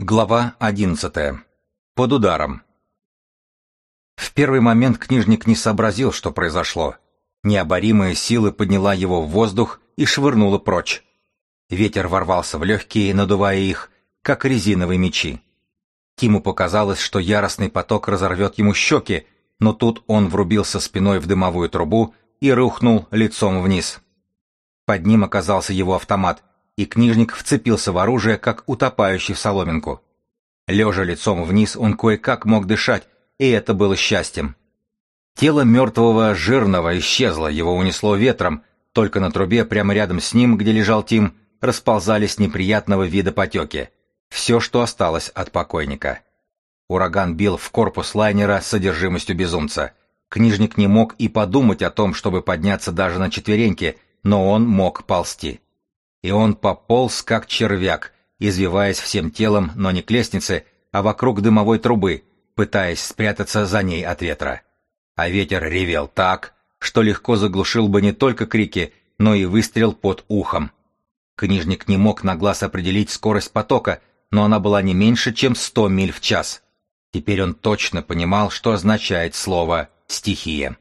Глава одиннадцатая. Под ударом. В первый момент книжник не сообразил, что произошло. Необоримая сила подняла его в воздух и швырнула прочь. Ветер ворвался в легкие, надувая их, как резиновые мечи. Тиму показалось, что яростный поток разорвет ему щеки, но тут он врубился спиной в дымовую трубу и рухнул лицом вниз. Под ним оказался его автомат, и книжник вцепился в оружие, как утопающий в соломинку. Лежа лицом вниз, он кое-как мог дышать, и это было счастьем. Тело мертвого жирного исчезло, его унесло ветром, только на трубе прямо рядом с ним, где лежал Тим, расползались неприятного вида потеки. Все, что осталось от покойника. Ураган бил в корпус лайнера с содержимостью безумца. Книжник не мог и подумать о том, чтобы подняться даже на четвереньки, но он мог ползти и он пополз, как червяк, извиваясь всем телом, но не к лестнице, а вокруг дымовой трубы, пытаясь спрятаться за ней от ветра. А ветер ревел так, что легко заглушил бы не только крики, но и выстрел под ухом. Книжник не мог на глаз определить скорость потока, но она была не меньше, чем сто миль в час. Теперь он точно понимал, что означает слово «стихия».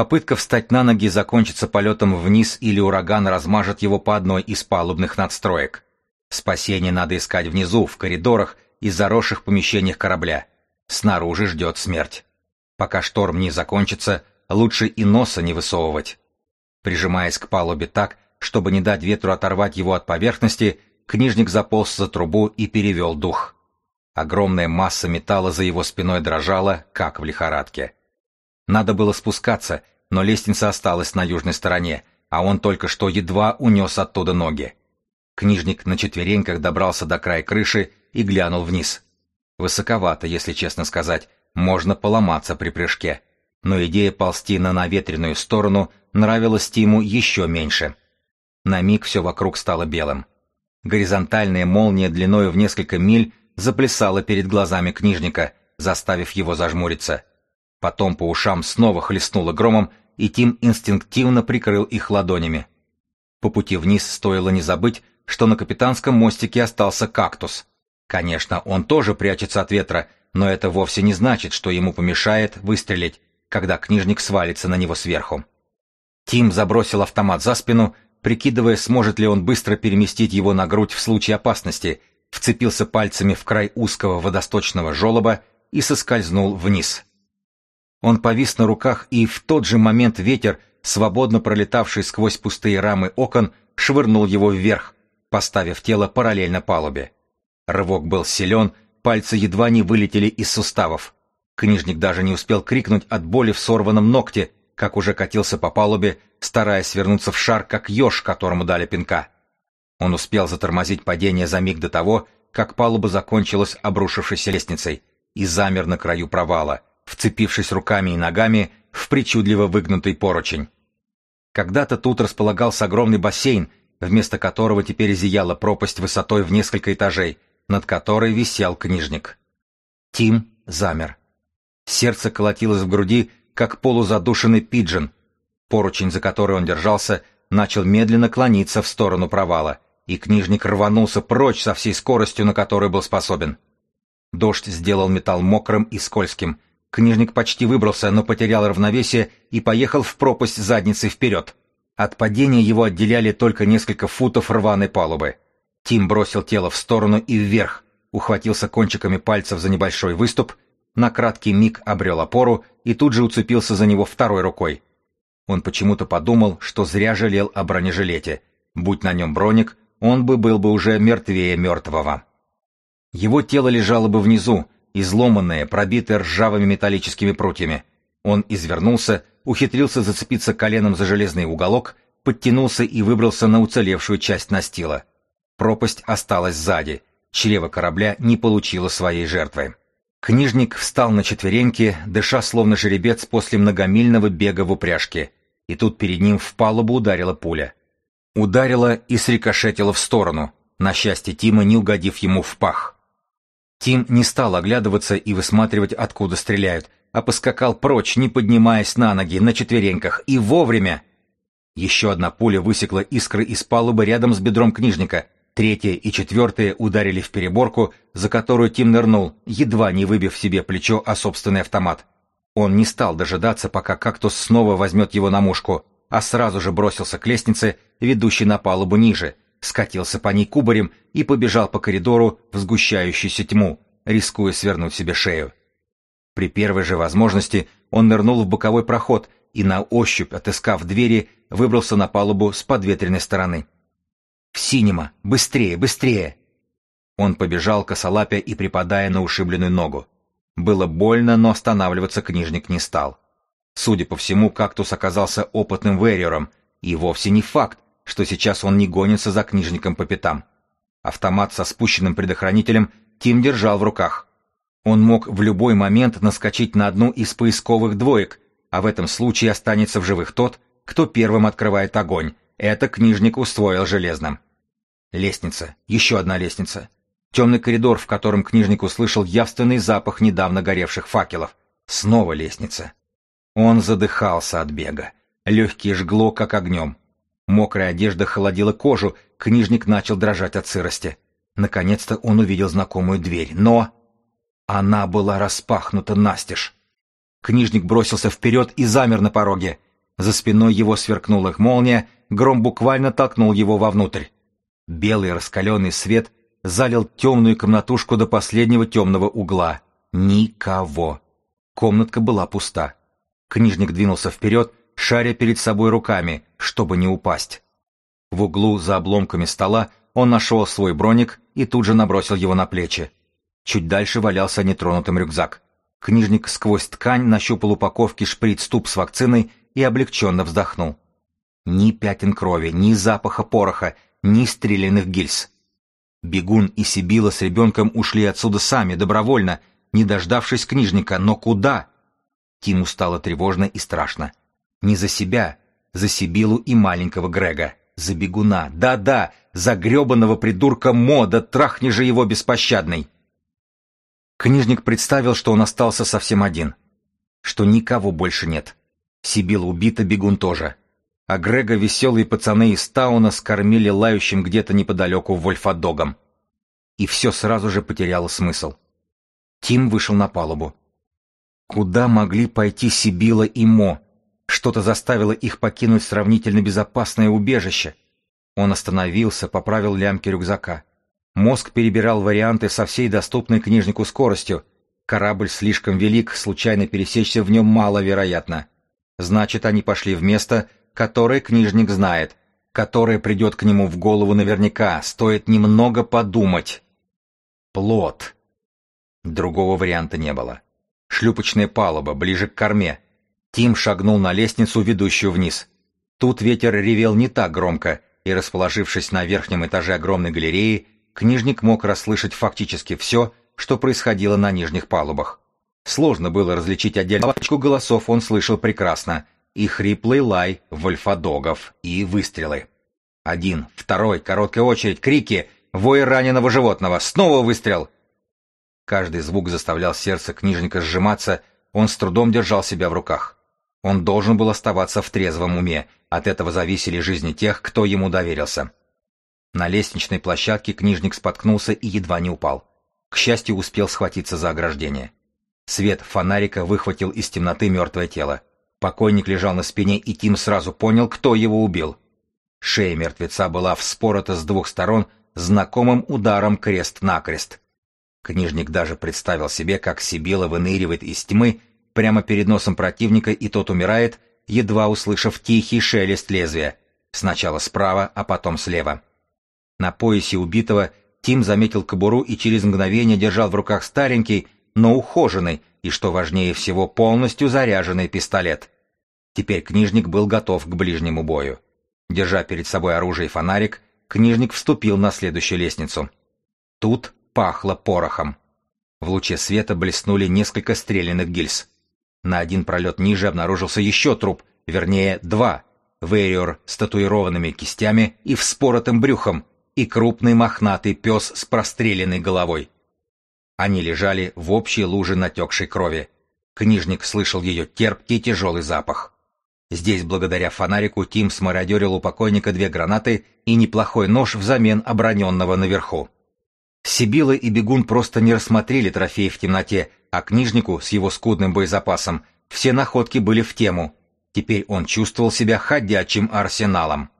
Попытка встать на ноги закончится полетом вниз или ураган размажет его по одной из палубных надстроек. Спасение надо искать внизу, в коридорах и заросших помещениях корабля. Снаружи ждет смерть. Пока шторм не закончится, лучше и носа не высовывать. Прижимаясь к палубе так, чтобы не дать ветру оторвать его от поверхности, книжник заполз за трубу и перевел дух. Огромная масса металла за его спиной дрожала, как в лихорадке. Надо было спускаться, но лестница осталась на южной стороне, а он только что едва унес оттуда ноги. Книжник на четвереньках добрался до края крыши и глянул вниз. Высоковато, если честно сказать, можно поломаться при прыжке. Но идея ползти на наветренную сторону нравилась Тиму еще меньше. На миг все вокруг стало белым. Горизонтальная молния длиной в несколько миль заплясала перед глазами книжника, заставив его зажмуриться. Потом по ушам снова хлестнуло громом, и Тим инстинктивно прикрыл их ладонями. По пути вниз стоило не забыть, что на капитанском мостике остался кактус. Конечно, он тоже прячется от ветра, но это вовсе не значит, что ему помешает выстрелить, когда книжник свалится на него сверху. Тим забросил автомат за спину, прикидывая, сможет ли он быстро переместить его на грудь в случае опасности, вцепился пальцами в край узкого водосточного желоба и соскользнул вниз. Он повис на руках, и в тот же момент ветер, свободно пролетавший сквозь пустые рамы окон, швырнул его вверх, поставив тело параллельно палубе. Рывок был силен, пальцы едва не вылетели из суставов. Книжник даже не успел крикнуть от боли в сорванном ногте, как уже катился по палубе, стараясь свернуться в шар, как еж, которому дали пинка. Он успел затормозить падение за миг до того, как палуба закончилась обрушившейся лестницей, и замер на краю провала — вцепившись руками и ногами в причудливо выгнутый поручень. Когда-то тут располагался огромный бассейн, вместо которого теперь зияла пропасть высотой в несколько этажей, над которой висел книжник. Тим замер. Сердце колотилось в груди, как полузадушенный пиджин. Поручень, за который он держался, начал медленно клониться в сторону провала, и книжник рванулся прочь со всей скоростью, на которую был способен. Дождь сделал металл мокрым и скользким, Книжник почти выбрался, но потерял равновесие и поехал в пропасть задницей вперед. От падения его отделяли только несколько футов рваной палубы. Тим бросил тело в сторону и вверх, ухватился кончиками пальцев за небольшой выступ, на краткий миг обрел опору и тут же уцепился за него второй рукой. Он почему-то подумал, что зря жалел о бронежилете. Будь на нем броник, он бы был бы уже мертвее мертвого. Его тело лежало бы внизу, изломанное, пробитое ржавыми металлическими прутьями. Он извернулся, ухитрился зацепиться коленом за железный уголок, подтянулся и выбрался на уцелевшую часть настила. Пропасть осталась сзади, чрево корабля не получило своей жертвы. Книжник встал на четвереньки, дыша словно жеребец после многомильного бега в упряжке, и тут перед ним в палубу ударила пуля. Ударила и срикошетила в сторону, на счастье Тима не угодив ему в пах. Тим не стал оглядываться и высматривать, откуда стреляют, а поскакал прочь, не поднимаясь на ноги, на четвереньках, и вовремя. Еще одна пуля высекла искры из палубы рядом с бедром книжника, третья и четвертая ударили в переборку, за которую Тим нырнул, едва не выбив себе плечо о собственный автомат. Он не стал дожидаться, пока кактус снова возьмет его на мушку, а сразу же бросился к лестнице, ведущей на палубу ниже, скатился по ней кубарем и побежал по коридору в сгущающуюся тьму, рискуя свернуть себе шею. При первой же возможности он нырнул в боковой проход и на ощупь, отыскав двери, выбрался на палубу с подветренной стороны. «В синема! Быстрее, быстрее!» Он побежал, косолапя и припадая на ушибленную ногу. Было больно, но останавливаться книжник не стал. Судя по всему, кактус оказался опытным вэриором, и вовсе не факт, что сейчас он не гонится за книжником по пятам. Автомат со спущенным предохранителем Тим держал в руках. Он мог в любой момент наскочить на одну из поисковых двоек, а в этом случае останется в живых тот, кто первым открывает огонь. Это книжник усвоил железным. Лестница. Еще одна лестница. Темный коридор, в котором книжник услышал явственный запах недавно горевших факелов. Снова лестница. Он задыхался от бега. Легкие жгло, как огнем. Мокрая одежда холодила кожу, книжник начал дрожать от сырости. Наконец-то он увидел знакомую дверь, но... Она была распахнута настежь. Книжник бросился вперед и замер на пороге. За спиной его сверкнула молния, гром буквально толкнул его вовнутрь. Белый раскаленный свет залил темную комнатушку до последнего темного угла. Никого. Комнатка была пуста. Книжник двинулся вперед, шаря перед собой руками, чтобы не упасть. В углу за обломками стола он нашел свой броник и тут же набросил его на плечи. Чуть дальше валялся нетронутым рюкзак. Книжник сквозь ткань нащупал упаковки шприц-туб с вакциной и облегченно вздохнул. Ни пятен крови, ни запаха пороха, ни стрелянных гильз. Бегун и Сибила с ребенком ушли отсюда сами, добровольно, не дождавшись книжника, но куда? Тиму стало тревожно и страшно. Не за себя, за Сибилу и маленького Грега, за бегуна, да-да, за гребаного придурка Мода, трахни же его беспощадный. Книжник представил, что он остался совсем один, что никого больше нет. Сибила убита, бегун тоже. А Грега веселые пацаны из Тауна скормили лающим где-то неподалеку вольфадогом. И все сразу же потеряло смысл. Тим вышел на палубу. Куда могли пойти Сибила и Мо? Что-то заставило их покинуть сравнительно безопасное убежище. Он остановился, поправил лямки рюкзака. Мозг перебирал варианты со всей доступной книжнику скоростью. Корабль слишком велик, случайно пересечься в нем маловероятно. Значит, они пошли в место, которое книжник знает, которое придет к нему в голову наверняка, стоит немного подумать. Плод. Другого варианта не было. Шлюпочная палуба, ближе к корме. Тим шагнул на лестницу, ведущую вниз. Тут ветер ревел не так громко, и, расположившись на верхнем этаже огромной галереи, книжник мог расслышать фактически все, что происходило на нижних палубах. Сложно было различить отдельно голосов, он слышал прекрасно. И хриплый лай вольфодогов, и выстрелы. Один, второй, короткая очередь, крики, вой раненого животного, снова выстрел. Каждый звук заставлял сердце книжника сжиматься, он с трудом держал себя в руках. Он должен был оставаться в трезвом уме, от этого зависели жизни тех, кто ему доверился. На лестничной площадке книжник споткнулся и едва не упал. К счастью, успел схватиться за ограждение. Свет фонарика выхватил из темноты мертвое тело. Покойник лежал на спине, и Тим сразу понял, кто его убил. Шея мертвеца была вспорота с двух сторон знакомым ударом крест-накрест. Книжник даже представил себе, как Сибила выныривает из тьмы прямо перед носом противника, и тот умирает, едва услышав тихий шелест лезвия. Сначала справа, а потом слева. На поясе убитого Тим заметил кобуру и через мгновение держал в руках старенький, но ухоженный и, что важнее всего, полностью заряженный пистолет. Теперь книжник был готов к ближнему бою. Держа перед собой оружие и фонарик, книжник вступил на следующую лестницу. Тут пахло порохом. В луче света блеснули несколько стрелянных гильз. На один пролет ниже обнаружился еще труп, вернее, два. Вэриор с татуированными кистями и вспоротым брюхом, и крупный мохнатый пес с простреленной головой. Они лежали в общей луже натекшей крови. Книжник слышал ее терпкий тяжелый запах. Здесь, благодаря фонарику, Тим смародерил у покойника две гранаты и неплохой нож взамен оброненного наверху. Сибила и Бегун просто не рассмотрели трофеи в темноте, а книжнику с его скудным боезапасом все находки были в тему. Теперь он чувствовал себя ходячим арсеналом.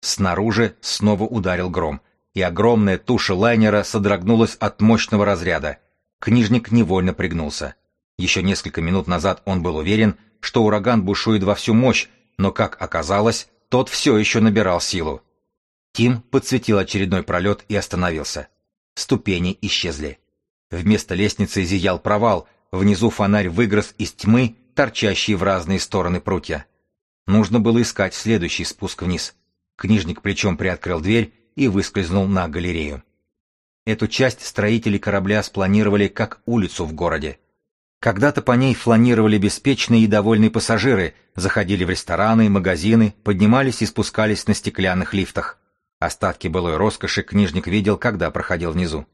Снаружи снова ударил гром, и огромная туша лайнера содрогнулась от мощного разряда. Книжник невольно пригнулся. Еще несколько минут назад он был уверен, что ураган бушует во всю мощь, но, как оказалось, тот все еще набирал силу. Тим подсветил очередной пролет и остановился. Ступени исчезли. Вместо лестницы зиял провал, внизу фонарь выгрыз из тьмы, торчащие в разные стороны прутья. Нужно было искать следующий спуск вниз. Книжник плечом приоткрыл дверь и выскользнул на галерею. Эту часть строители корабля спланировали как улицу в городе. Когда-то по ней фланировали беспечные и довольные пассажиры, заходили в рестораны, магазины, поднимались и спускались на стеклянных лифтах. Остатки былой роскоши книжник видел, когда проходил внизу.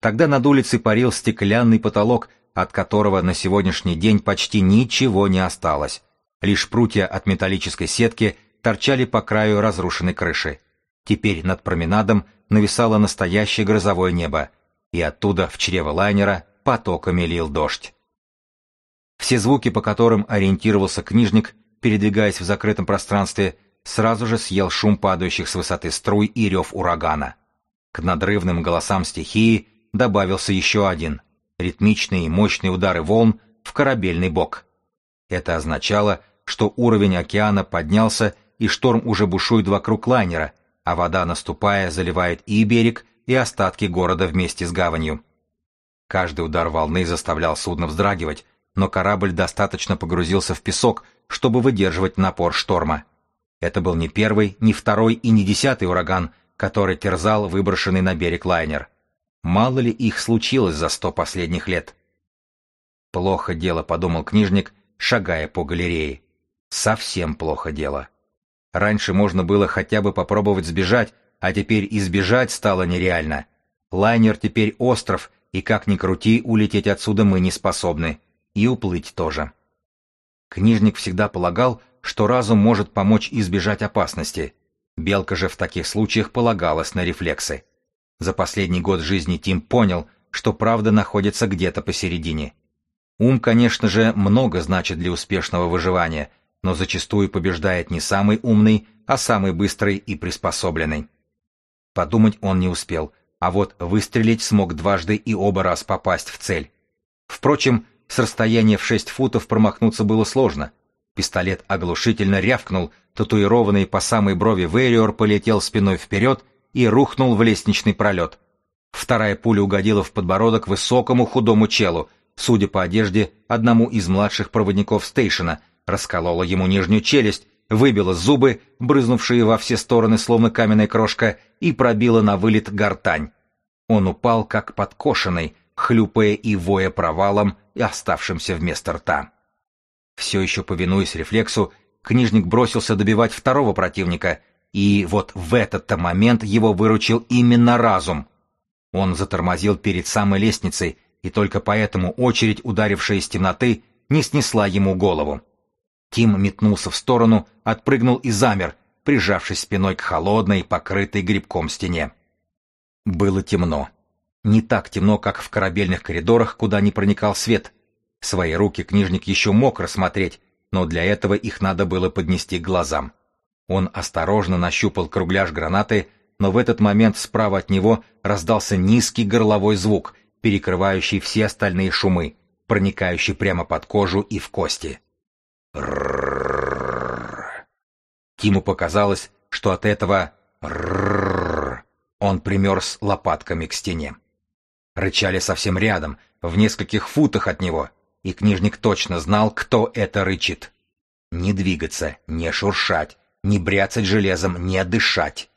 Тогда над улицей парил стеклянный потолок, от которого на сегодняшний день почти ничего не осталось. Лишь прутья от металлической сетки торчали по краю разрушенной крыши. Теперь над променадом нависало настоящее грозовое небо, и оттуда в чрево лайнера потоками лил дождь. Все звуки, по которым ориентировался книжник, передвигаясь в закрытом пространстве, сразу же съел шум падающих с высоты струй и рев урагана. К надрывным голосам стихии добавился еще один — ритмичные и мощные удары волн в корабельный бок. Это означало, что уровень океана поднялся, и шторм уже бушует вокруг лайнера, а вода, наступая, заливает и берег, и остатки города вместе с гаванью. Каждый удар волны заставлял судно вздрагивать, но корабль достаточно погрузился в песок, чтобы выдерживать напор шторма. Это был не первый, не второй и не десятый ураган, который терзал выброшенный на берег лайнер. Мало ли их случилось за сто последних лет. Плохо дело, подумал книжник, шагая по галерее. Совсем плохо дело. Раньше можно было хотя бы попробовать сбежать, а теперь избежать стало нереально. Лайнер теперь остров, и как ни крути, улететь отсюда мы не способны. И уплыть тоже. Книжник всегда полагал, что разум может помочь избежать опасности. Белка же в таких случаях полагалась на рефлексы. За последний год жизни Тим понял, что правда находится где-то посередине. Ум, конечно же, много значит для успешного выживания, но зачастую побеждает не самый умный, а самый быстрый и приспособленный. Подумать он не успел, а вот выстрелить смог дважды и оба раз попасть в цель. Впрочем, с расстояния в шесть футов промахнуться было сложно — Пистолет оглушительно рявкнул, татуированный по самой брови Вэриор полетел спиной вперед и рухнул в лестничный пролет. Вторая пуля угодила в подбородок высокому худому челу, судя по одежде, одному из младших проводников стейшена, расколола ему нижнюю челюсть, выбила зубы, брызнувшие во все стороны словно каменная крошка, и пробила на вылет гортань. Он упал как подкошенный, хлюпая и воя провалом и оставшимся вместо рта. Все еще повинуясь рефлексу, книжник бросился добивать второго противника, и вот в этот-то момент его выручил именно разум. Он затормозил перед самой лестницей, и только поэтому очередь, ударившая из темноты, не снесла ему голову. Тим метнулся в сторону, отпрыгнул и замер, прижавшись спиной к холодной, покрытой грибком стене. Было темно. Не так темно, как в корабельных коридорах, куда не проникал свет, Свои руки книжник еще мог рассмотреть, но для этого их надо было поднести к глазам. Он осторожно нащупал кругляш гранаты, но в этот момент справа от него раздался низкий горловой звук, перекрывающий все остальные шумы, проникающий прямо под кожу и в кости. Тиму показалось, что от этого он примерз лопатками к стене. Рычали совсем рядом, в нескольких футах от него — и книжник точно знал, кто это рычит. Не двигаться, не шуршать, не бряцать железом, не дышать.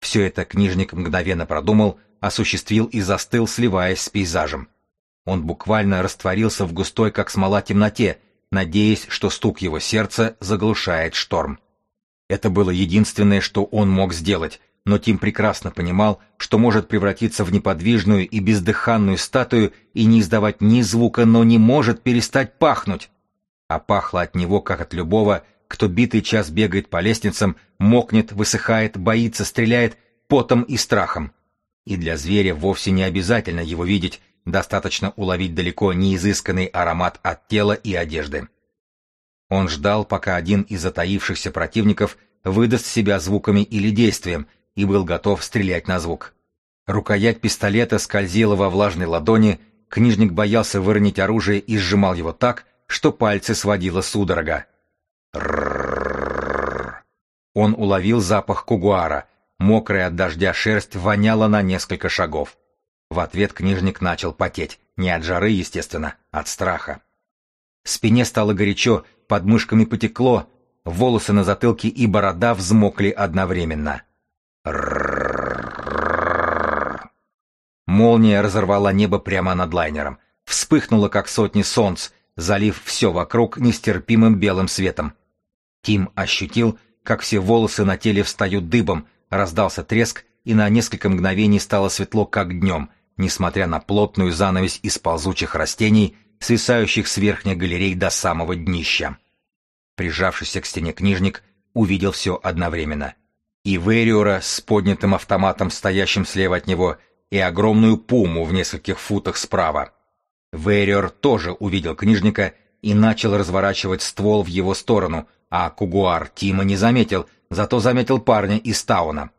Все это книжник мгновенно продумал, осуществил и застыл, сливаясь с пейзажем. Он буквально растворился в густой, как смола, темноте, надеясь, что стук его сердца заглушает шторм. Это было единственное, что он мог сделать, но Тим прекрасно понимал, что может превратиться в неподвижную и бездыханную статую и не издавать ни звука, но не может перестать пахнуть. а пахло от него, как от любого, кто битый час бегает по лестницам, мокнет, высыхает, боится, стреляет, потом и страхом. И для зверя вовсе не обязательно его видеть, достаточно уловить далеко неизысканный аромат от тела и одежды. Он ждал, пока один из затаившихся противников выдаст себя звуками или действием, и был готов стрелять на звук. Рукоять пистолета скользила во влажной ладони, книжник боялся выронить оружие и сжимал его так, что пальцы сводило судорога. Он уловил запах кугуара. Мокрая от дождя шерсть воняла на несколько шагов. В ответ книжник начал потеть. Не от жары, естественно, от страха. Спине стало горячо, под мышками потекло, волосы на затылке и борода взмокли одновременно. Молния разорвала небо прямо над лайнером. Вспыхнула, как сотни солнц, залив все вокруг нестерпимым белым светом. Тим ощутил, как все волосы на теле встают дыбом, раздался треск, и на несколько мгновений стало светло, как днем, несмотря на плотную занавесь из ползучих растений, свисающих с верхней галерей до самого днища. Прижавшийся к стене книжник увидел все одновременно. И Вериора с поднятым автоматом, стоящим слева от него, и огромную пуму в нескольких футах справа. Вериор тоже увидел книжника и начал разворачивать ствол в его сторону, а Кугуар Тима не заметил, зато заметил парня из Тауна.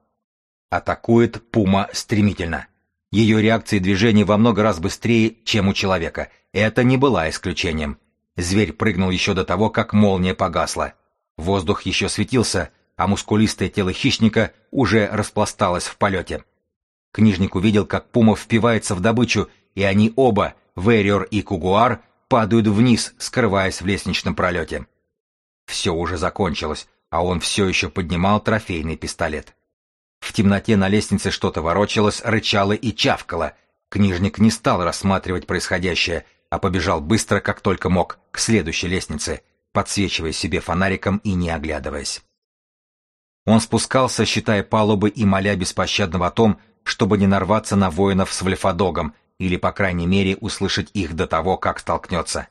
Атакует пума стремительно. Ее реакции движения во много раз быстрее, чем у человека. Это не была исключением. Зверь прыгнул еще до того, как молния погасла. Воздух еще светился, а мускулистое тело хищника уже распласталось в полете. Книжник увидел, как пума впивается в добычу, и они оба, Вериор и Кугуар, падают вниз, скрываясь в лестничном пролете. Все уже закончилось, а он все еще поднимал трофейный пистолет. В темноте на лестнице что-то ворочалось, рычало и чавкало. Книжник не стал рассматривать происходящее, а побежал быстро, как только мог, к следующей лестнице, подсвечивая себе фонариком и не оглядываясь. Он спускался, считая палубы и моля беспощадного о том, чтобы не нарваться на воинов с Вольфодогом или, по крайней мере, услышать их до того, как столкнется.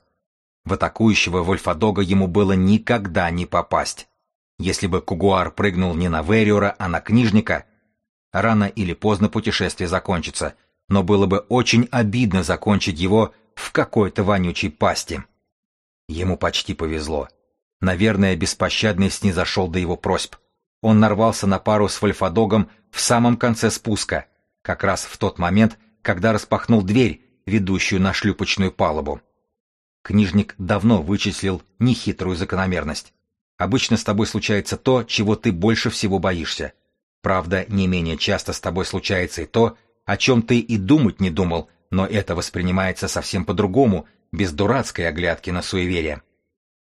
В атакующего Вольфодога ему было никогда не попасть. Если бы Кугуар прыгнул не на Вериора, а на книжника, рано или поздно путешествие закончится, но было бы очень обидно закончить его в какой-то вонючей пасти. Ему почти повезло. Наверное, беспощадный снизошел до его просьб. Он нарвался на пару с Вольфодогом в самом конце спуска, как раз в тот момент, когда распахнул дверь, ведущую на шлюпочную палубу. Книжник давно вычислил нехитрую закономерность. Обычно с тобой случается то, чего ты больше всего боишься. Правда, не менее часто с тобой случается и то, о чем ты и думать не думал, но это воспринимается совсем по-другому, без дурацкой оглядки на суеверие.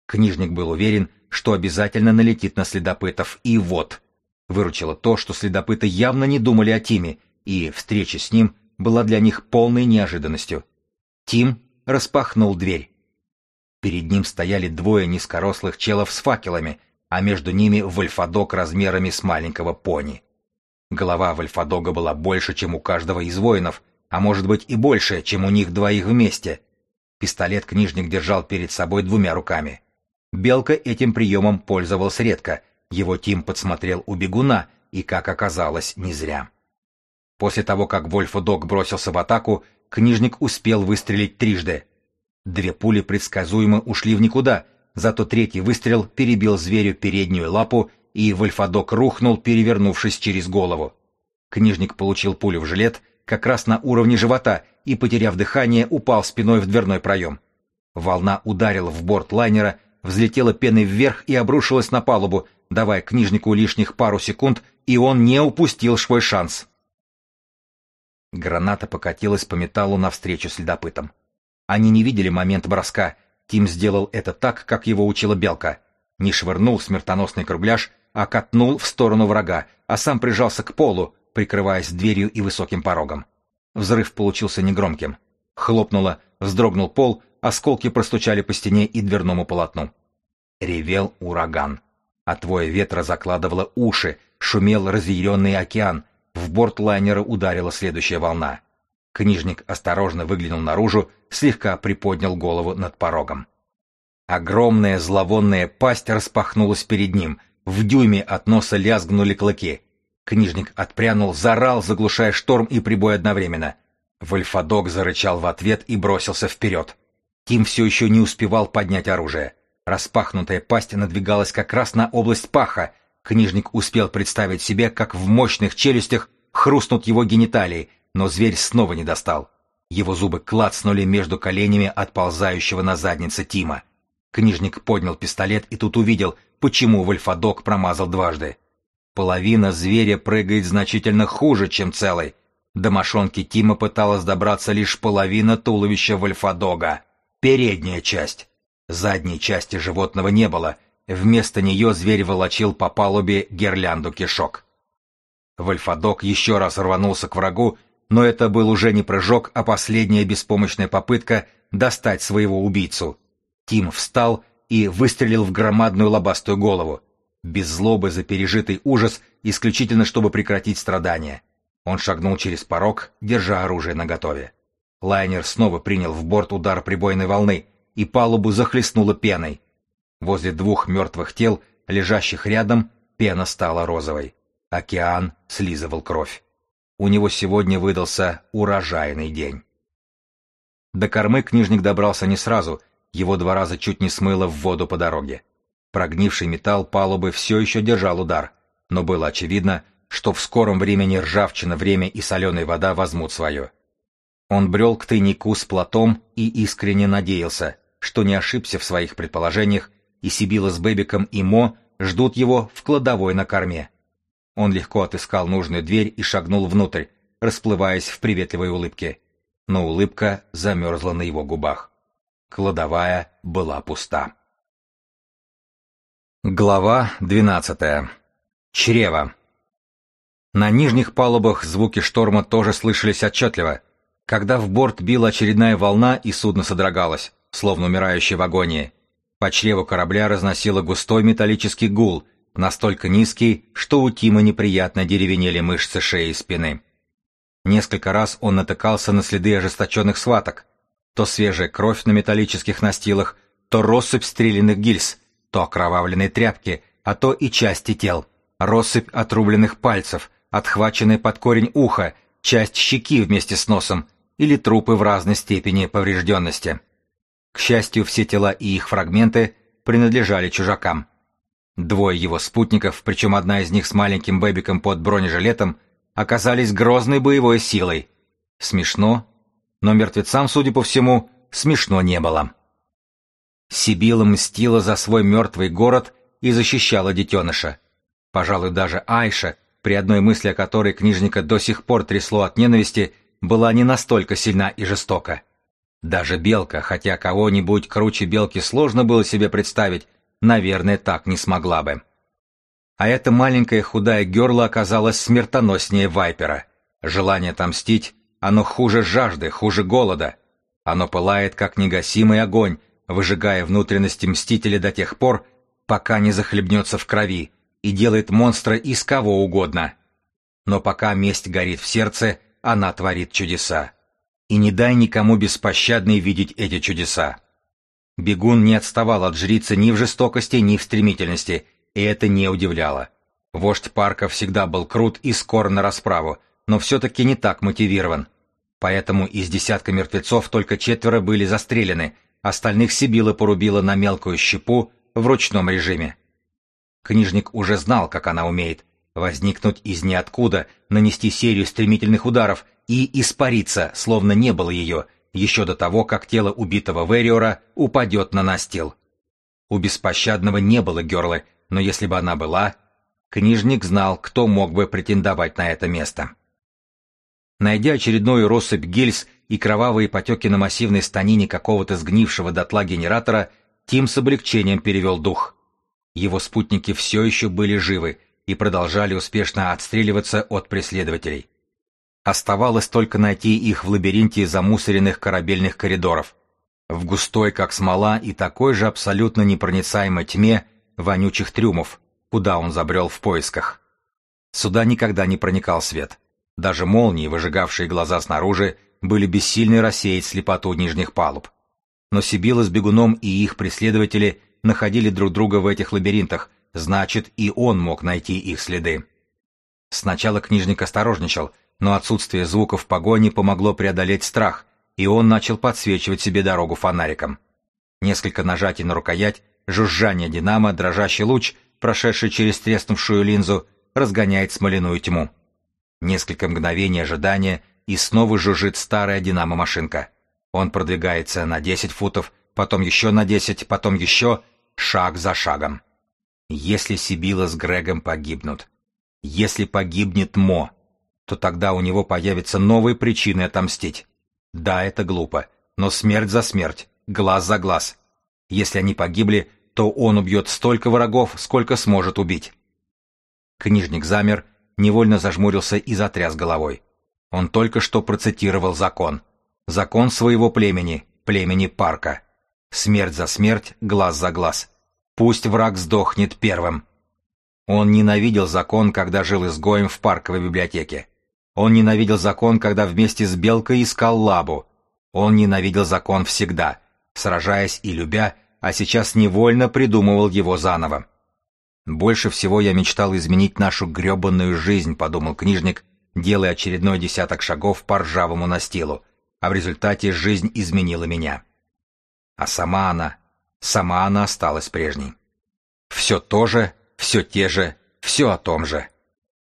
Книжник был уверен, что обязательно налетит на следопытов, и вот. Выручило то, что следопыты явно не думали о Тиме, и встреча с ним была для них полной неожиданностью. Тим распахнул дверь. Перед ним стояли двое низкорослых челов с факелами, а между ними вольфадок размерами с маленького пони. Голова вольфадога была больше, чем у каждого из воинов, а может быть и больше, чем у них двоих вместе. Пистолет книжник держал перед собой двумя руками. Белка этим приемом пользовался редко, его Тим подсмотрел у бегуна, и, как оказалось, не зря. После того, как Вольф-дог бросился в атаку, книжник успел выстрелить трижды. Две пули предсказуемо ушли в никуда, зато третий выстрел перебил зверю переднюю лапу, и Вольфадок рухнул, перевернувшись через голову. Книжник получил пулю в жилет, как раз на уровне живота, и, потеряв дыхание, упал спиной в дверной проем. Волна ударила в борт лайнера, взлетела пеной вверх и обрушилась на палубу, давая книжнику лишних пару секунд, и он не упустил свой шанс. Граната покатилась по металлу навстречу следопытам. Они не видели момент броска. Тим сделал это так, как его учила Белка. Не швырнул смертоносный кругляш, а катнул в сторону врага, а сам прижался к полу, прикрываясь дверью и высоким порогом. Взрыв получился негромким. Хлопнуло, вздрогнул пол, осколки простучали по стене и дверному полотну. Ревел ураган. А твое ветра закладывало уши, шумел разъяренный океан. В борт лайнера ударила следующая волна. Книжник осторожно выглянул наружу, слегка приподнял голову над порогом. Огромная зловонная пасть распахнулась перед ним, в дюйме от носа лязгнули клыки. Книжник отпрянул, заорал, заглушая шторм и прибой одновременно. Вольфадок зарычал в ответ и бросился вперед. Тим все еще не успевал поднять оружие. Распахнутая пасть надвигалась как раз на область паха. Книжник успел представить себе, как в мощных челюстях хрустнут его гениталии, но зверь снова не достал. Его зубы клацнули между коленями отползающего на заднице Тима. Книжник поднял пистолет и тут увидел, почему Вольфадок промазал дважды. Половина зверя прыгает значительно хуже, чем целый. До мошонки Тима пыталась добраться лишь половина туловища Вольфадога. Передняя часть. Задней части животного не было. Вместо нее зверь волочил по палубе гирлянду кишок. Вольфадок еще раз рванулся к врагу, но это был уже не прыжок, а последняя беспомощная попытка достать своего убийцу. Тим встал и выстрелил в громадную лобастую голову без злобы за пережитый ужас, исключительно чтобы прекратить страдания. Он шагнул через порог, держа оружие наготове. Лайнер снова принял в борт удар прибойной волны, и палубу захлестнуло пеной. Возле двух мертвых тел, лежащих рядом, пена стала розовой. Океан слизывал кровь. У него сегодня выдался урожайный день. До кормы книжник добрался не сразу, его два раза чуть не смыло в воду по дороге. Прогнивший металл палубы все еще держал удар, но было очевидно, что в скором времени ржавчина, время и соленая вода возьмут свое. Он брел к тайнику с платом и искренне надеялся, что не ошибся в своих предположениях, и Сибила с Бэбиком и Мо ждут его в кладовой на корме. Он легко отыскал нужную дверь и шагнул внутрь, расплываясь в приветливой улыбке. Но улыбка замерзла на его губах. Кладовая была пуста. Глава 12. Чрево. На нижних палубах звуки шторма тоже слышались отчетливо. Когда в борт била очередная волна и судно содрогалось, словно умирающее в агонии, по чреву корабля разносило густой металлический гул, настолько низкий, что у Тима неприятно деревенели мышцы шеи и спины. Несколько раз он натыкался на следы ожесточенных сваток. То свежая кровь на металлических настилах, то россыпь стрелянных гильз — то окровавленные тряпки, а то и части тел, россыпь отрубленных пальцев, отхваченные под корень уха, часть щеки вместе с носом или трупы в разной степени поврежденности. К счастью, все тела и их фрагменты принадлежали чужакам. Двое его спутников, причем одна из них с маленьким бэбиком под бронежилетом, оказались грозной боевой силой. Смешно, но мертвецам, судя по всему, смешно не было. Сибила мстила за свой мертвый город и защищала детеныша. Пожалуй, даже Айша, при одной мысли о которой книжника до сих пор трясло от ненависти, была не настолько сильна и жестока. Даже Белка, хотя кого-нибудь круче Белки сложно было себе представить, наверное, так не смогла бы. А эта маленькая худая герла оказалась смертоноснее Вайпера. Желание отомстить, оно хуже жажды, хуже голода. Оно пылает, как негасимый огонь, выжигая внутренности Мстителя до тех пор, пока не захлебнется в крови и делает монстра из кого угодно. Но пока месть горит в сердце, она творит чудеса. И не дай никому беспощадной видеть эти чудеса. Бегун не отставал от жрицы ни в жестокости, ни в стремительности, и это не удивляло. Вождь парка всегда был крут и скор на расправу, но все-таки не так мотивирован. Поэтому из десятка мертвецов только четверо были застрелены, Остальных Сибила порубила на мелкую щепу в ручном режиме. Книжник уже знал, как она умеет. Возникнуть из ниоткуда, нанести серию стремительных ударов и испариться, словно не было ее, еще до того, как тело убитого Вериора упадет на настил. У беспощадного не было Герлы, но если бы она была, книжник знал, кто мог бы претендовать на это место. Найдя очередную россыпь гильз и кровавые потеки на массивной станине какого-то сгнившего дотла генератора, Тим с облегчением перевел дух. Его спутники все еще были живы и продолжали успешно отстреливаться от преследователей. Оставалось только найти их в лабиринте замусоренных корабельных коридоров, в густой, как смола, и такой же абсолютно непроницаемой тьме вонючих трюмов, куда он забрел в поисках. Сюда никогда не проникал свет. Даже молнии, выжигавшие глаза снаружи, были бессильны рассеять слепоту нижних палуб. Но Сибила с бегуном и их преследователи находили друг друга в этих лабиринтах, значит, и он мог найти их следы. Сначала книжник осторожничал, но отсутствие звуков погони помогло преодолеть страх, и он начал подсвечивать себе дорогу фонариком. Несколько нажатий на рукоять, жужжание динамо, дрожащий луч, прошедший через треснувшую линзу, разгоняет смоляную тьму. Несколько мгновений ожидания, и снова жужжит старая динамо-машинка. Он продвигается на 10 футов, потом еще на 10, потом еще, шаг за шагом. Если Сибила с Грегом погибнут, если погибнет Мо, то тогда у него появятся новые причины отомстить. Да, это глупо, но смерть за смерть, глаз за глаз. Если они погибли, то он убьет столько врагов, сколько сможет убить. Книжник замер, невольно зажмурился и затряс головой. Он только что процитировал закон. Закон своего племени, племени парка. Смерть за смерть, глаз за глаз. Пусть враг сдохнет первым. Он ненавидел закон, когда жил изгоем в парковой библиотеке. Он ненавидел закон, когда вместе с Белкой искал лабу. Он ненавидел закон всегда, сражаясь и любя, а сейчас невольно придумывал его заново. «Больше всего я мечтал изменить нашу гребанную жизнь», — подумал книжник, делая очередной десяток шагов по ржавому настилу, а в результате жизнь изменила меня. А сама она, сама она осталась прежней. Все то же, все те же, все о том же.